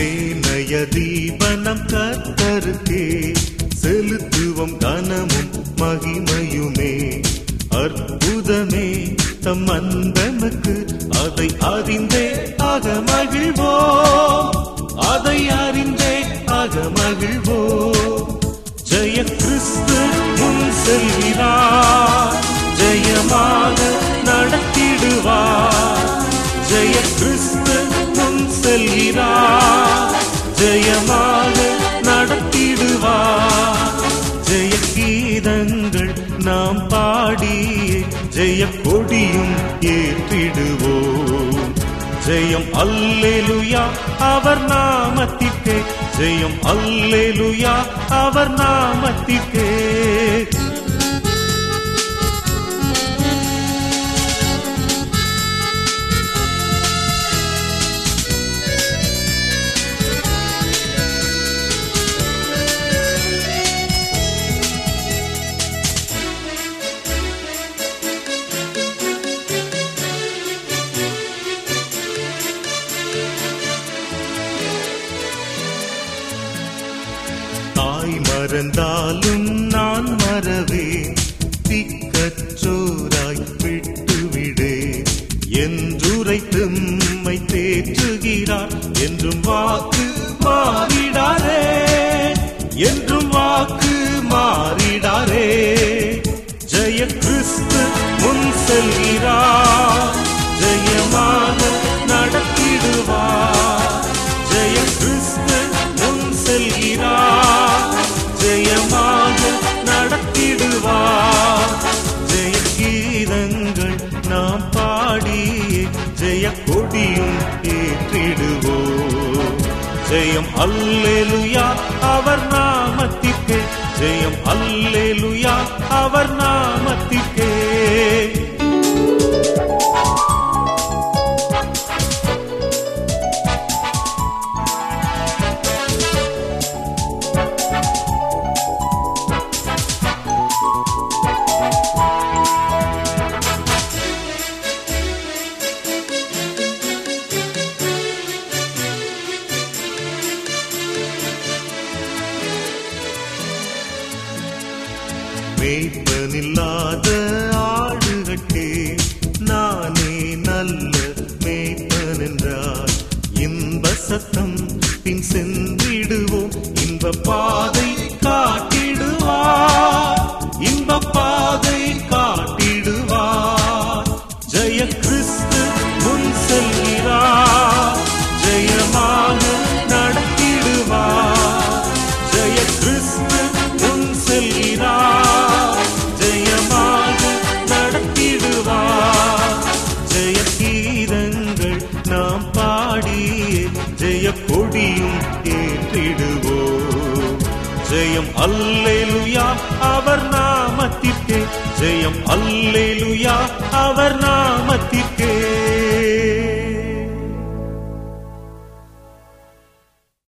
சேனைய தீபனம் கத்தருக்கே செலுத்துவம் கனமும் மகிமையுமே. அற்புதமே தம் அன்பனுக்கு அதை அறிந்தே ஆக மகிழ்வோம். அதை அறிந்தே ஆக மகிழ்வோம். ஜெய கிறிஸ்து முன் செல்கிறார். ஜெயமாக நடத்திடுவார். ஜெய கிறிஸ்து முன் செல்கிறார். ஜெயமாக நடத்திடுவார் ஜெய கீதங்கள் நாம் பாடி ஜெய கொடியும் ஏற்றிடுவோம் ஜெயம் அல்லேலுயா அவர் நாமத்திற்கே. ஜெயம் அல்லேலுயா அவர் நாமத்திற்கே. மறந்தாலும் நான் மறவே திக்கச்சோராய் விட்டுவிடே. என்றுரைத்தும்மை தேற்றுகிறார் என்றும் வாக்கு மாறிடாரே. என்றும் வாக்கு மாறிடாரே. ஜெய கிறிஸ்து முன் செல்கிறார் ஜெய ஏற்றிடுவோம். ஜெயம் அல்லேலுயா அவர் நாமத்திற்கே. ஜெயம் அல்லேலுயா அவர் நாமத்திற்கே. மேய்ப்பனில்லாத ஆடுகட்டே நானே நல்ல மேய்ப்பன் என்றார் இன்ப சத்தம் பின் சென்றிடுவோம். இன்ப பாத ஜெயம் அல்லேலுயா அவர் நாமத்திற்கே. ஜெயம் அல்லேலுயா அவர் நாமத்திற்கே.